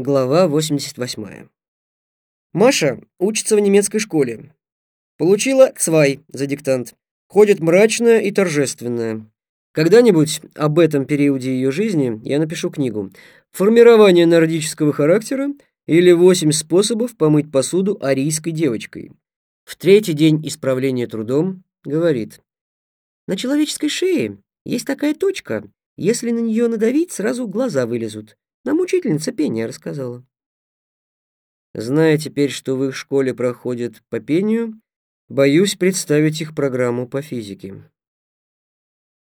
Глава 88. Маша учится в немецкой школе. Получила цвай за диктант. Ходит мрачная и торжественная. Когда-нибудь об этом периоде ее жизни я напишу книгу «Формирование нордического характера» или «Восемь способов помыть посуду арийской девочкой». В третий день исправления трудом говорит «На человеческой шее есть такая точка. Если на нее надавить, сразу глаза вылезут. Нам учительница пения рассказала. Зная теперь, что в их школе проходит по пению, боюсь представить их программу по физике.